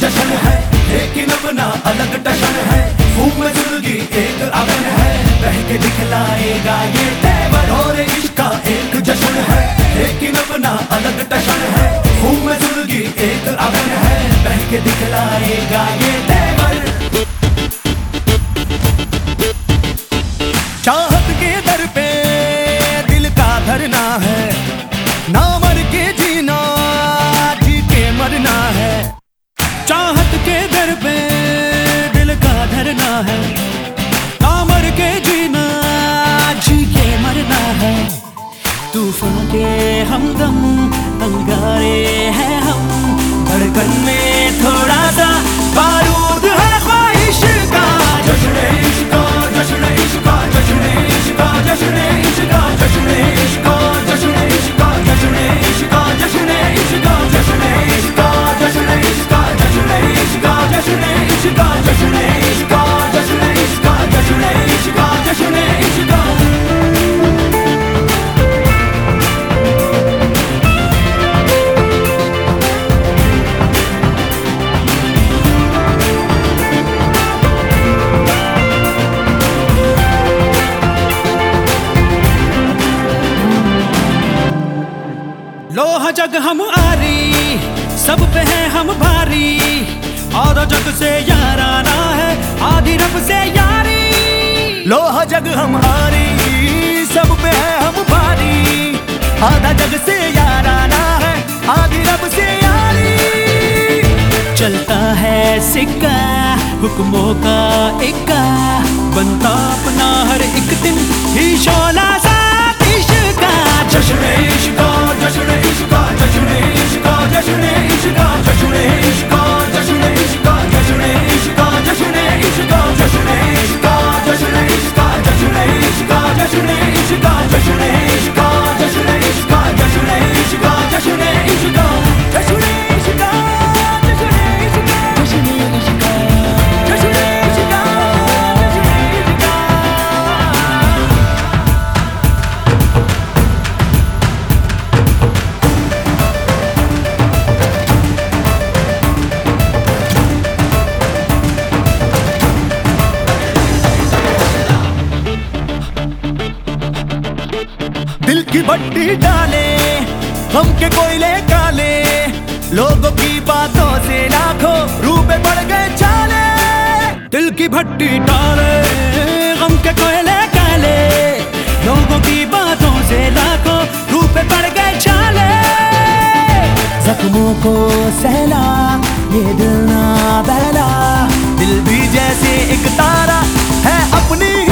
जश्न है, लेकिन अपना अलग टशन है। फूम ज़िंदगी एक अमन है बहके दिखलाएगा ये के ये तेवर चाहत के दर पे दिल का धरना है ना मर के जीना, जी के मरना है। चाहत के दर पे दिल का धरना है ना मर के जीना, जी के मरना है। तूफ़ान के हमदम, अंगारे हैं हम, धड़कन में लोहा जग हम आरी सब पे है हम भारी। और जग से याराना है, आधी रब से यारी। लोहा जग हमारी सब पे है हम भारी। आधा जग से याराना है, आधी रब से यारी। चलता है सिक्का, हुक्मों का इक्का। बनता अपना हर एक दिन, ही शोला सा इश्का। जश्न इश्क जश्न इश्क जश्न इश्क जश्न इश्क जश्न Treasure God, name की भट्टी डाले हम के कोयले काले। लोगों की बातों से लाखों रूपे पड़ गए चाले। दिल की भट्टी डाले हम के कोयले काले। लोगों की बातों से लाखों रूपे पड़ गए चाले। जख्मों को सहला, ये दिल ना बहला। दिल भी जैसे एक तारा है अपनी